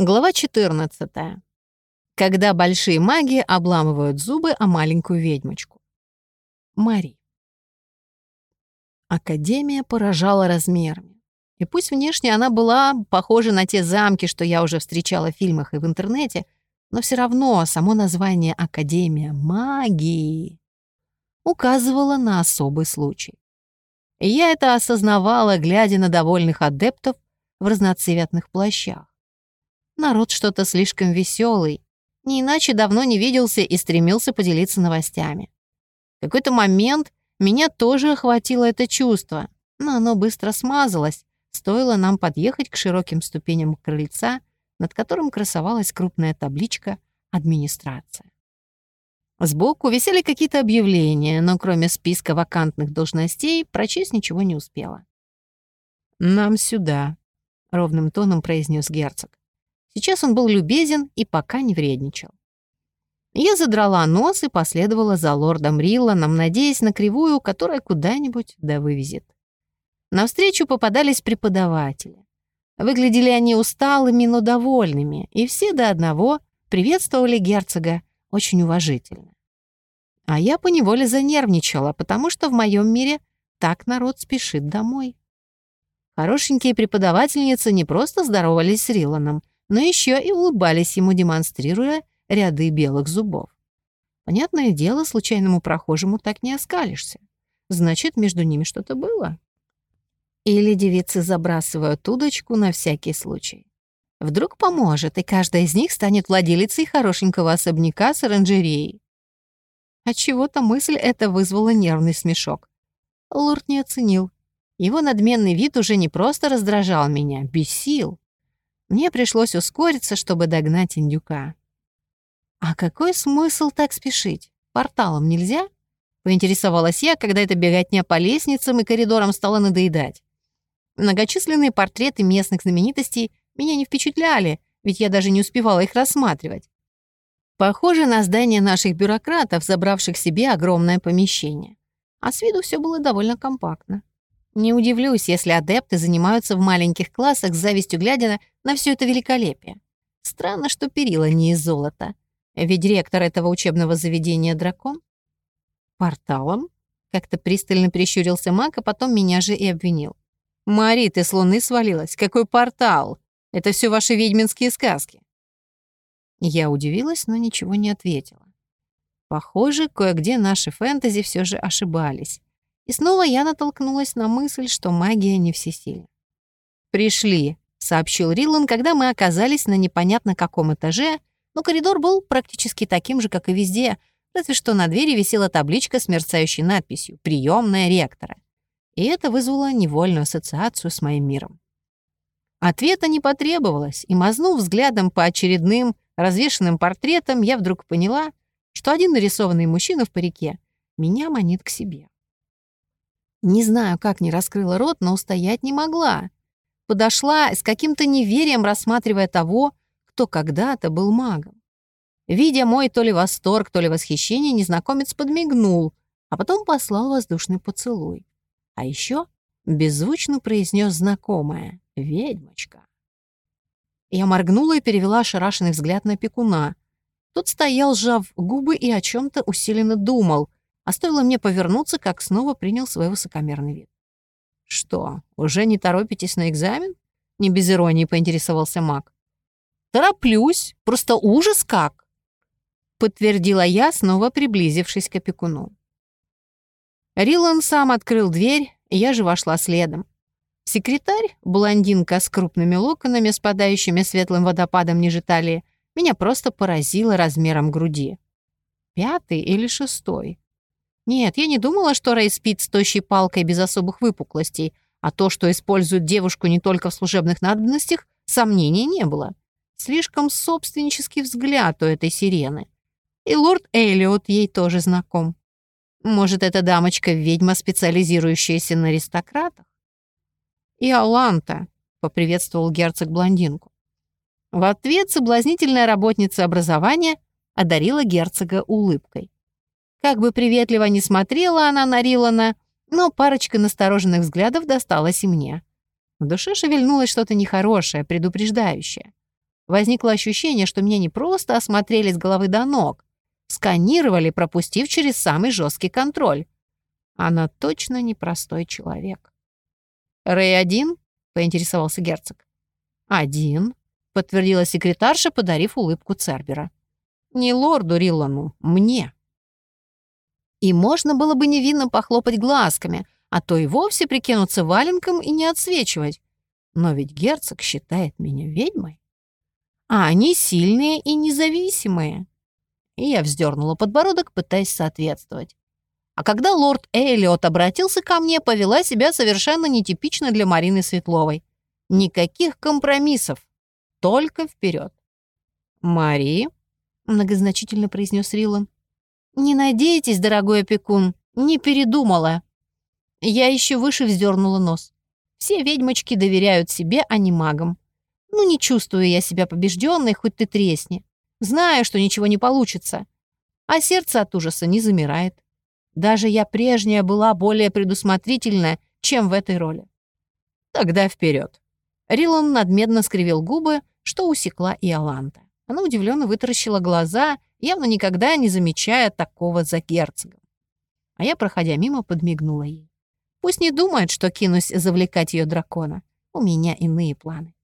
Глава 14. Когда большие маги обламывают зубы о маленькую ведьмочку. Мари. Академия поражала размерами. И пусть внешне она была похожа на те замки, что я уже встречала в фильмах и в интернете, но все равно само название Академия магии указывало на особый случай. И я это осознавала, глядя на довольных адептов в разноцветных плащах. Народ что-то слишком веселый, не иначе давно не виделся и стремился поделиться новостями. В какой-то момент меня тоже охватило это чувство, но оно быстро смазалось, стоило нам подъехать к широким ступеням крыльца, над которым красовалась крупная табличка «Администрация». Сбоку висели какие-то объявления, но кроме списка вакантных должностей прочесть ничего не успела. «Нам сюда», — ровным тоном произнес герцог. Сейчас он был любезен и пока не вредничал. Я задрала нос и последовала за лордом Рилланом, надеясь на кривую, которая куда-нибудь да вывезет. Навстречу попадались преподаватели. Выглядели они усталыми, но довольными, и все до одного приветствовали герцога очень уважительно. А я поневоле занервничала, потому что в моем мире так народ спешит домой. Хорошенькие преподавательницы не просто здоровались с Риланом, но еще и улыбались ему, демонстрируя ряды белых зубов. Понятное дело, случайному прохожему так не оскалишься. Значит, между ними что-то было. Или девицы забрасывают удочку на всякий случай. Вдруг поможет, и каждая из них станет владелицей хорошенького особняка с оранжереей. Отчего-то мысль эта вызвала нервный смешок. Лорд не оценил. Его надменный вид уже не просто раздражал меня, бесил. Мне пришлось ускориться, чтобы догнать индюка. «А какой смысл так спешить? Порталом нельзя?» — поинтересовалась я, когда эта беготня по лестницам и коридорам стала надоедать. Многочисленные портреты местных знаменитостей меня не впечатляли, ведь я даже не успевала их рассматривать. Похоже на здание наших бюрократов, забравших себе огромное помещение. А с виду все было довольно компактно. Не удивлюсь, если адепты занимаются в маленьких классах с завистью глядя на все это великолепие. Странно, что перила не из золота. Ведь ректор этого учебного заведения дракон. Порталом? Как-то пристально прищурился маг, а потом меня же и обвинил. «Мари, ты с луны свалилась? Какой портал? Это все ваши ведьминские сказки». Я удивилась, но ничего не ответила. Похоже, кое-где наши фэнтези все же ошибались. И снова я натолкнулась на мысль, что магия не всесильна. «Пришли», — сообщил Риллан, когда мы оказались на непонятно каком этаже, но коридор был практически таким же, как и везде, разве что на двери висела табличка с мерцающей надписью «Приемная ректора». И это вызвало невольную ассоциацию с моим миром. Ответа не потребовалось, и, мазнув взглядом по очередным развешенным портретам, я вдруг поняла, что один нарисованный мужчина в парике меня манит к себе. Не знаю, как не раскрыла рот, но устоять не могла. Подошла с каким-то неверием, рассматривая того, кто когда-то был магом. Видя мой то ли восторг, то ли восхищение, незнакомец подмигнул, а потом послал воздушный поцелуй. А еще беззвучно произнес знакомое «Ведьмочка». Я моргнула и перевела ошарашенный взгляд на пекуна. Тот стоял, сжав губы и о чем то усиленно думал — а стоило мне повернуться, как снова принял свой высокомерный вид. «Что, уже не торопитесь на экзамен?» — не без иронии поинтересовался маг. «Тороплюсь, просто ужас как!» — подтвердила я, снова приблизившись к опекуну. Рилан сам открыл дверь, я же вошла следом. Секретарь, блондинка с крупными локонами, спадающими светлым водопадом ниже талии, меня просто поразила размером груди. Пятый или шестой. Нет, я не думала, что Рэй спит с тощей палкой без особых выпуклостей, а то, что используют девушку не только в служебных надобностях, сомнений не было. Слишком собственнический взгляд у этой сирены. И лорд Эллиот ей тоже знаком. Может, эта дамочка-ведьма, специализирующаяся на аристократах? И Аланта, — поприветствовал герцог блондинку. В ответ соблазнительная работница образования одарила герцога улыбкой. Как бы приветливо ни смотрела она на Рилана, но парочка настороженных взглядов досталась и мне. В душе шевельнулось что-то нехорошее, предупреждающее. Возникло ощущение, что меня не просто осмотрели с головы до ног, сканировали, пропустив через самый жесткий контроль. Она точно непростой человек. «Рэй один?» — поинтересовался герцог. «Один», — подтвердила секретарша, подарив улыбку Цербера. «Не лорду Риллану, мне». И можно было бы невинно похлопать глазками, а то и вовсе прикинуться валенком и не отсвечивать. Но ведь герцог считает меня ведьмой. А они сильные и независимые. И я вздернула подбородок, пытаясь соответствовать. А когда лорд Эллиот обратился ко мне, повела себя совершенно нетипично для Марины Светловой. Никаких компромиссов. Только вперед. «Мари», — многозначительно произнес Рилан, «Не надейтесь, дорогой опекун, не передумала». Я еще выше вздернула нос. Все ведьмочки доверяют себе, а не магам. Ну, не чувствую я себя побежденной, хоть ты тресни. Знаю, что ничего не получится. А сердце от ужаса не замирает. Даже я прежняя была более предусмотрительна, чем в этой роли. Тогда вперед. Рилан надменно скривил губы, что усекла и Аланта. Она удивленно вытаращила глаза явно никогда не замечая такого за герцогом. А я, проходя мимо, подмигнула ей. Пусть не думает, что кинусь завлекать ее дракона. У меня иные планы.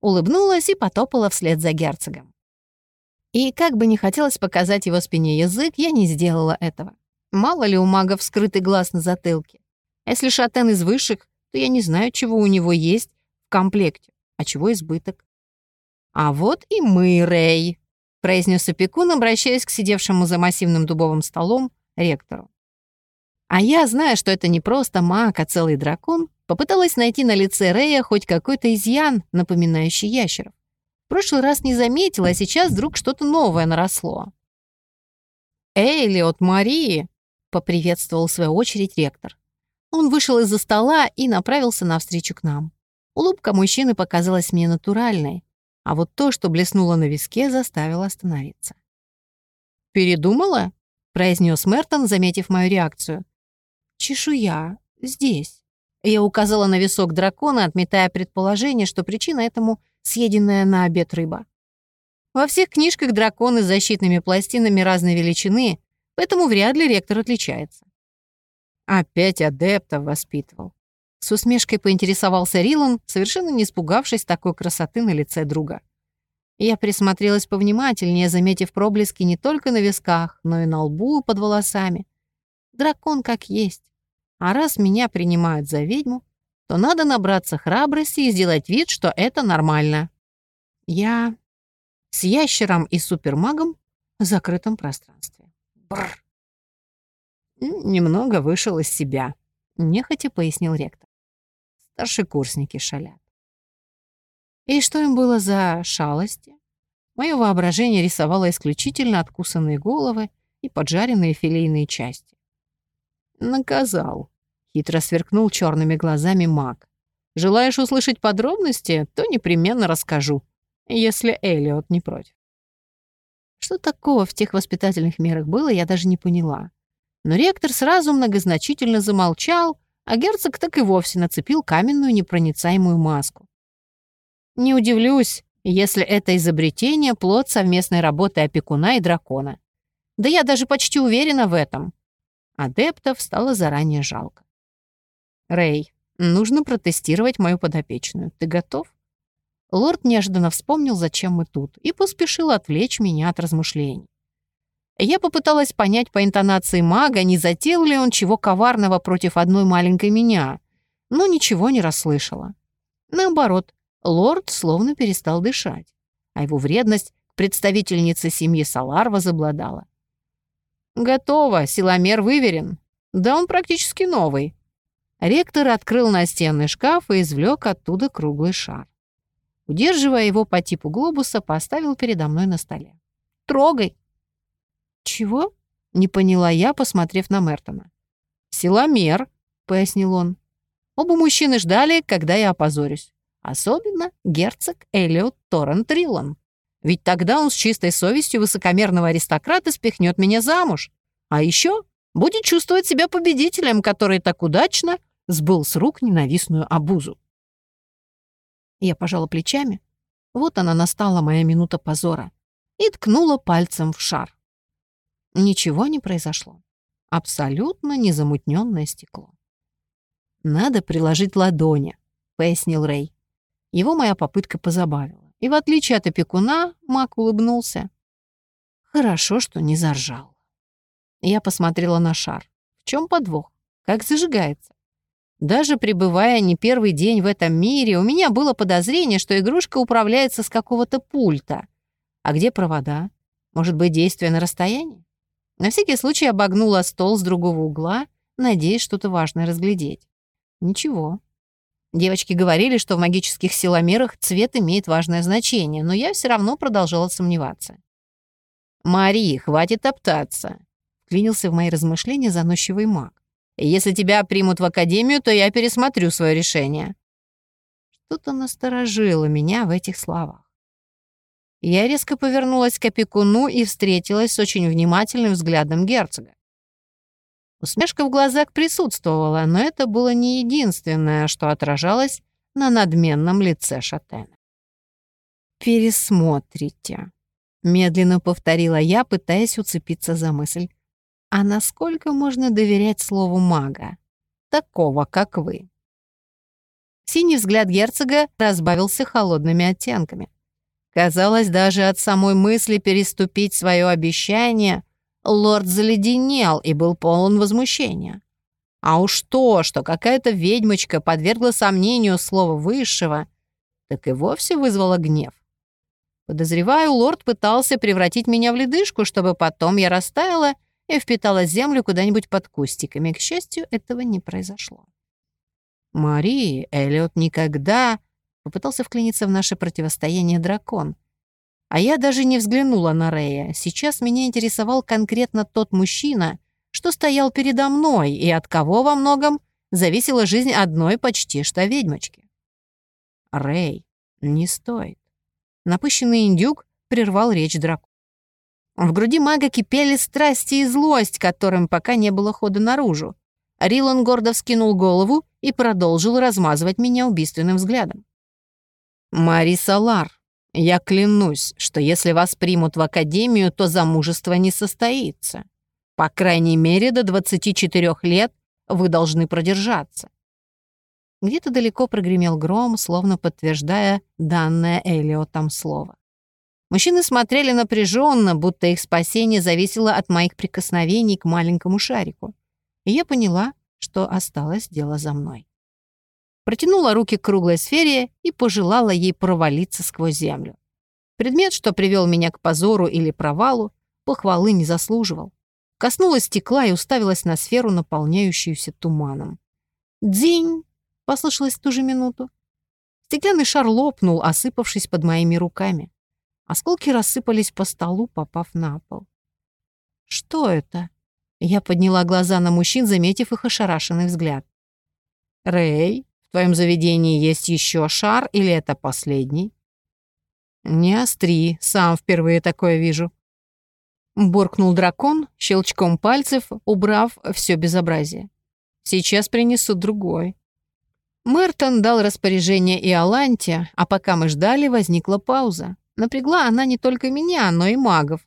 Улыбнулась и потопала вслед за герцогом. И как бы не хотелось показать его спине язык, я не сделала этого. Мало ли у магов скрытый глаз на затылке. А если шатен из высших, то я не знаю, чего у него есть в комплекте, а чего избыток. А вот и мы, Рэй произнес опекун, обращаясь к сидевшему за массивным дубовым столом ректору. А я, зная, что это не просто маг, а целый дракон, попыталась найти на лице Рея хоть какой-то изъян, напоминающий ящеров. В прошлый раз не заметила, а сейчас вдруг что-то новое наросло. «Эйлиот Марии!» — поприветствовал в свою очередь ректор. Он вышел из-за стола и направился навстречу к нам. Улыбка мужчины показалась мне натуральной, а вот то, что блеснуло на виске, заставило остановиться. «Передумала?» — произнес Мертон, заметив мою реакцию. «Чешуя. Здесь». Я указала на висок дракона, отметая предположение, что причина этому — съеденная на обед рыба. Во всех книжках драконы с защитными пластинами разной величины, поэтому вряд ли ректор отличается. Опять адептов воспитывал. С усмешкой поинтересовался Рилан, совершенно не испугавшись такой красоты на лице друга. Я присмотрелась повнимательнее, заметив проблески не только на висках, но и на лбу и под волосами. Дракон как есть. А раз меня принимают за ведьму, то надо набраться храбрости и сделать вид, что это нормально. Я с ящером и супермагом в закрытом пространстве. Бррр. Немного вышел из себя, нехотя пояснил ректор старшекурсники шалят. И что им было за шалости? Мое воображение рисовало исключительно откусанные головы и поджаренные филейные части. «Наказал», — хитро сверкнул черными глазами маг. «Желаешь услышать подробности, то непременно расскажу, если Элиот не против». Что такого в тех воспитательных мерах было, я даже не поняла. Но ректор сразу многозначительно замолчал, а герцог так и вовсе нацепил каменную непроницаемую маску. Не удивлюсь, если это изобретение — плод совместной работы опекуна и дракона. Да я даже почти уверена в этом. Адептов стало заранее жалко. «Рэй, нужно протестировать мою подопечную. Ты готов?» Лорд неожиданно вспомнил, зачем мы тут, и поспешил отвлечь меня от размышлений. Я попыталась понять по интонации мага, не затеял ли он чего коварного против одной маленькой меня, но ничего не расслышала. Наоборот, лорд словно перестал дышать, а его вредность к представительнице семьи Салар возобладала. «Готово, силомер выверен. Да он практически новый». Ректор открыл настенный шкаф и извлек оттуда круглый шар. Удерживая его по типу глобуса, поставил передо мной на столе. «Трогай!» «Чего?» — не поняла я, посмотрев на Мертона. «Силомер», — пояснил он. Оба мужчины ждали, когда я опозорюсь. Особенно герцог Элиот Торрен Триллан. Ведь тогда он с чистой совестью высокомерного аристократа спихнет меня замуж. А еще будет чувствовать себя победителем, который так удачно сбыл с рук ненавистную обузу. Я пожала плечами. Вот она настала, моя минута позора. И ткнула пальцем в шар. Ничего не произошло. Абсолютно незамутненное стекло. «Надо приложить ладони», — пояснил Рэй. Его моя попытка позабавила. И в отличие от опекуна, Мак улыбнулся. Хорошо, что не заржал. Я посмотрела на шар. В чем подвох? Как зажигается? Даже пребывая не первый день в этом мире, у меня было подозрение, что игрушка управляется с какого-то пульта. А где провода? Может быть, действие на расстоянии? На всякий случай обогнула стол с другого угла, надеясь что-то важное разглядеть. Ничего. Девочки говорили, что в магических силомерах цвет имеет важное значение, но я все равно продолжала сомневаться. «Мари, хватит топтаться», — вклинился в мои размышления заносчивый маг. «Если тебя примут в академию, то я пересмотрю свое решение». Что-то насторожило меня в этих словах. Я резко повернулась к опекуну и встретилась с очень внимательным взглядом герцога. Усмешка в глазах присутствовала, но это было не единственное, что отражалось на надменном лице Шатена. «Пересмотрите», — медленно повторила я, пытаясь уцепиться за мысль. «А насколько можно доверять слову мага? Такого, как вы?» Синий взгляд герцога разбавился холодными оттенками. Казалось, даже от самой мысли переступить свое обещание лорд заледенел и был полон возмущения. А уж то, что какая-то ведьмочка подвергла сомнению слова высшего, так и вовсе вызвало гнев. Подозреваю, лорд пытался превратить меня в ледышку, чтобы потом я растаяла и впитала землю куда-нибудь под кустиками. К счастью, этого не произошло. Мари, Эллиот никогда попытался вклиниться в наше противостояние дракон. А я даже не взглянула на Рея. Сейчас меня интересовал конкретно тот мужчина, что стоял передо мной и от кого во многом зависела жизнь одной почти что ведьмочки. Рэй, не стоит. Напыщенный индюк прервал речь дракона. В груди мага кипели страсти и злость, которым пока не было хода наружу. Рилан гордо вскинул голову и продолжил размазывать меня убийственным взглядом. «Мариса Лар, я клянусь, что если вас примут в академию, то замужество не состоится. По крайней мере, до 24 лет вы должны продержаться». Где-то далеко прогремел гром, словно подтверждая данное Элиотом слово. Мужчины смотрели напряженно, будто их спасение зависело от моих прикосновений к маленькому шарику. И я поняла, что осталось дело за мной протянула руки к круглой сфере и пожелала ей провалиться сквозь землю. Предмет, что привел меня к позору или провалу, похвалы не заслуживал. Коснулась стекла и уставилась на сферу, наполняющуюся туманом. «Дзинь!» — послышалось в ту же минуту. Стеклянный шар лопнул, осыпавшись под моими руками. Осколки рассыпались по столу, попав на пол. «Что это?» Я подняла глаза на мужчин, заметив их ошарашенный взгляд. «Рэй, в твоем заведении есть еще шар или это последний?» «Не остри, сам впервые такое вижу». Буркнул дракон, щелчком пальцев, убрав все безобразие. «Сейчас принесу другой». Мертон дал распоряжение и Аланте, а пока мы ждали, возникла пауза. Напрягла она не только меня, но и магов.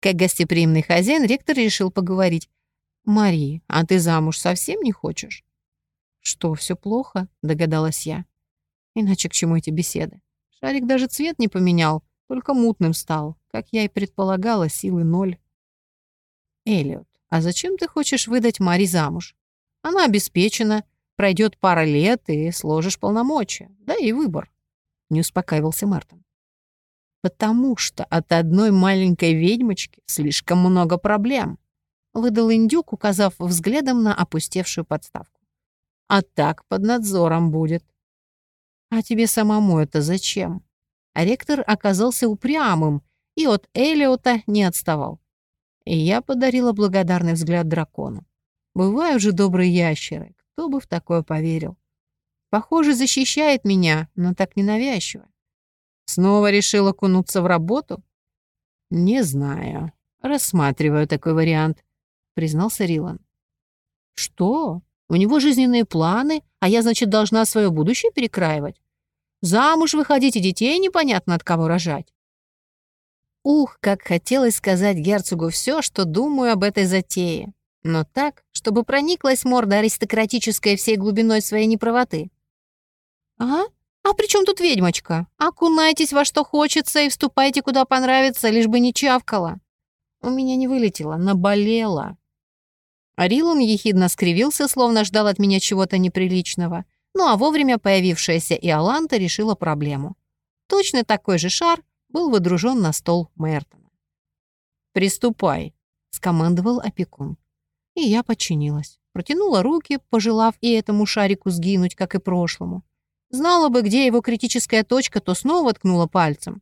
Как гостеприимный хозяин, ректор решил поговорить. «Мари, а ты замуж совсем не хочешь?» «Что, все плохо?» — догадалась я. Иначе к чему эти беседы? Шарик даже цвет не поменял, только мутным стал. Как я и предполагала, силы ноль. Эллиот, а зачем ты хочешь выдать Мари замуж? Она обеспечена, пройдет пара лет и сложишь полномочия. Да и выбор. Не успокаивался Мартин. Потому что от одной маленькой ведьмочки слишком много проблем. Выдал индюк, указав взглядом на опустевшую подставку а так под надзором будет. А тебе самому это зачем? А ректор оказался упрямым и от Элиота не отставал. И я подарила благодарный взгляд дракону. Бывают же добрые ящеры, кто бы в такое поверил. Похоже, защищает меня, но так ненавязчиво. Снова решила кунуться в работу? Не знаю. Рассматриваю такой вариант, признался Рилан. Что? У него жизненные планы, а я, значит, должна свое будущее перекраивать. Замуж выходить и детей непонятно от кого рожать. Ух, как хотелось сказать герцогу все, что думаю об этой затее. Но так, чтобы прониклась морда аристократическая всей глубиной своей неправоты. «А? А при чем тут ведьмочка? Окунайтесь во что хочется и вступайте куда понравится, лишь бы не чавкала». У меня не вылетело, наболело. Арилон ехидно скривился, словно ждал от меня чего-то неприличного. Ну а вовремя появившаяся Иоланта решила проблему. Точно такой же шар был водружен на стол Мертона. «Приступай», — скомандовал опекун. И я подчинилась. Протянула руки, пожелав и этому шарику сгинуть, как и прошлому. Знала бы, где его критическая точка, то снова ткнула пальцем.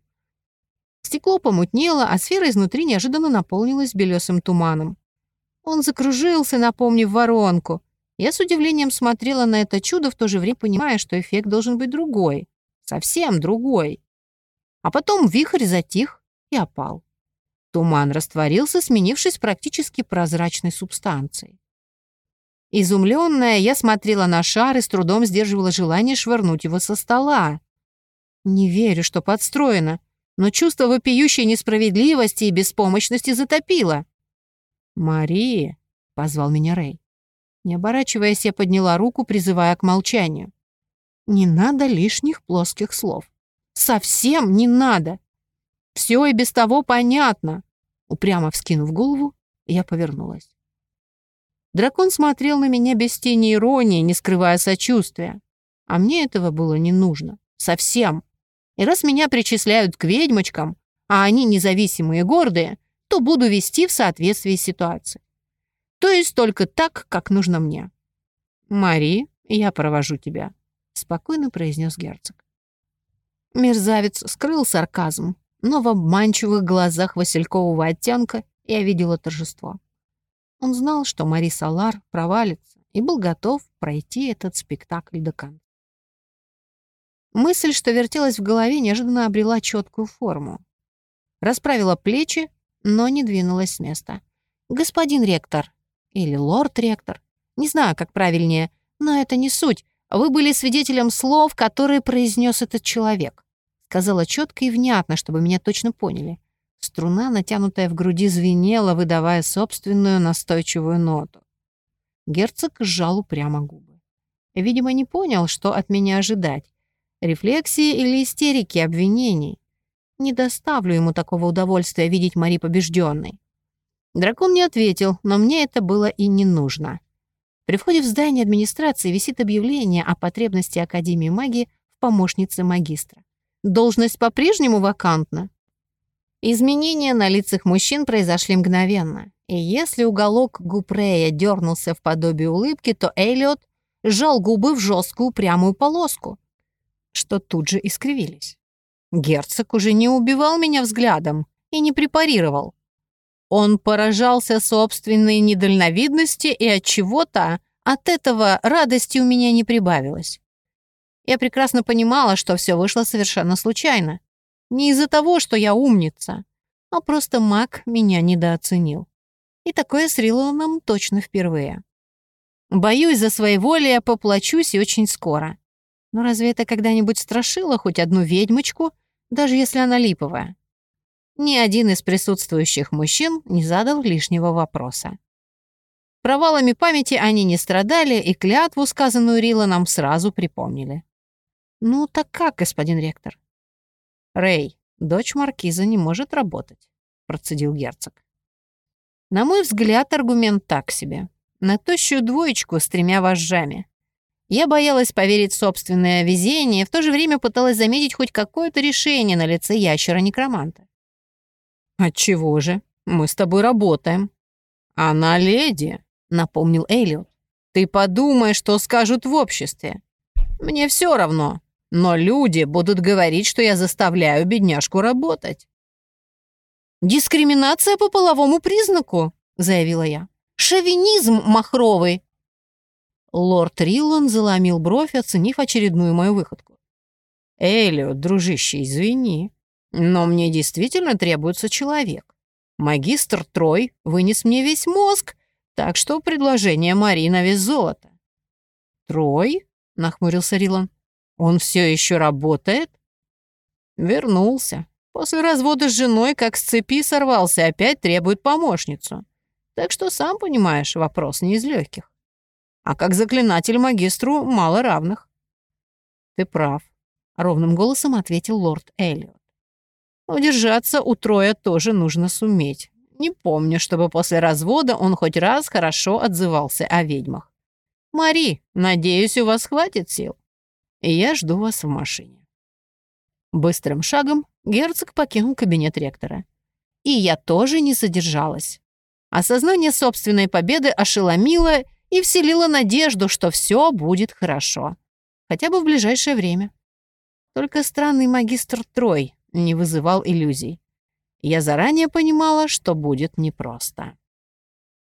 Стекло помутнело, а сфера изнутри неожиданно наполнилась белесым туманом. Он закружился, напомнив воронку. Я с удивлением смотрела на это чудо, в то же время понимая, что эффект должен быть другой. Совсем другой. А потом вихрь затих и опал. Туман растворился, сменившись практически прозрачной субстанцией. Изумленная, я смотрела на шар и с трудом сдерживала желание швырнуть его со стола. Не верю, что подстроено, но чувство вопиющей несправедливости и беспомощности затопило. «Мария!» — позвал меня Рэй. Не оборачиваясь, я подняла руку, призывая к молчанию. «Не надо лишних плоских слов. Совсем не надо. Все и без того понятно». Упрямо вскинув голову, я повернулась. Дракон смотрел на меня без тени иронии, не скрывая сочувствия. А мне этого было не нужно. Совсем. И раз меня причисляют к ведьмочкам, а они независимые и гордые, то буду вести в соответствии с ситуацией. То есть только так, как нужно мне. «Мари, я провожу тебя», — спокойно произнес герцог. Мерзавец скрыл сарказм, но в обманчивых глазах василькового оттенка я видела торжество. Он знал, что Мари Салар провалится, и был готов пройти этот спектакль до конца. Мысль, что вертелась в голове, неожиданно обрела четкую форму. Расправила плечи но не двинулась с места. «Господин ректор» или «лорд-ректор», не знаю, как правильнее, но это не суть. Вы были свидетелем слов, которые произнес этот человек. Сказала четко и внятно, чтобы меня точно поняли. Струна, натянутая в груди, звенела, выдавая собственную настойчивую ноту. Герцог сжал упрямо губы. Видимо, не понял, что от меня ожидать. Рефлексии или истерики обвинений. Не доставлю ему такого удовольствия видеть Мари побежденной. Дракон не ответил, но мне это было и не нужно. При входе в здание администрации висит объявление о потребности Академии магии в помощнице магистра. Должность по-прежнему вакантна. Изменения на лицах мужчин произошли мгновенно. И если уголок губ Рея дернулся в подобие улыбки, то Эллиот сжал губы в жесткую прямую полоску, что тут же искривились. Герцог уже не убивал меня взглядом и не препарировал. Он поражался собственной недальновидности, и от чего-то от этого радости у меня не прибавилось. Я прекрасно понимала, что все вышло совершенно случайно. Не из-за того, что я умница, а просто маг меня недооценил. И такое с Риланом точно впервые. Боюсь, за я поплачусь и очень скоро. Но разве это когда-нибудь страшило хоть одну ведьмочку — даже если она липовая. Ни один из присутствующих мужчин не задал лишнего вопроса. Провалами памяти они не страдали, и клятву, сказанную Рила, нам сразу припомнили. «Ну так как, господин ректор?» «Рэй, дочь маркиза не может работать», — процедил герцог. На мой взгляд, аргумент так себе. На тощую двоечку с тремя вожжами. Я боялась поверить в собственное везение, в то же время пыталась заметить хоть какое-то решение на лице ящера-некроманта. «Отчего же? Мы с тобой работаем». «Она леди», — напомнил Эллиот. «Ты подумай, что скажут в обществе. Мне все равно, но люди будут говорить, что я заставляю бедняжку работать». «Дискриминация по половому признаку», — заявила я. «Шовинизм махровый, Лорд Риллан заломил бровь, оценив очередную мою выходку. «Эллиот, дружище, извини, но мне действительно требуется человек. Магистр Трой вынес мне весь мозг, так что предложение Мари на вес золота». «Трой?» — нахмурился Рилан. Он все еще работает? Вернулся. После развода с женой как с цепи сорвался опять требует помощницу. Так что, сам понимаешь, вопрос не из легких. А как заклинатель магистру мало равных. Ты прав, ровным голосом ответил лорд Эллиот. Удержаться у Троя тоже нужно суметь. Не помню, чтобы после развода он хоть раз хорошо отзывался о ведьмах. «Мари, надеюсь, у вас хватит сил. И я жду вас в машине». Быстрым шагом герцог покинул кабинет ректора. И я тоже не задержалась. Осознание собственной победы ошеломило и вселило надежду, что все будет хорошо. Хотя бы в ближайшее время. Только странный магистр Трой не вызывал иллюзий. Я заранее понимала, что будет непросто.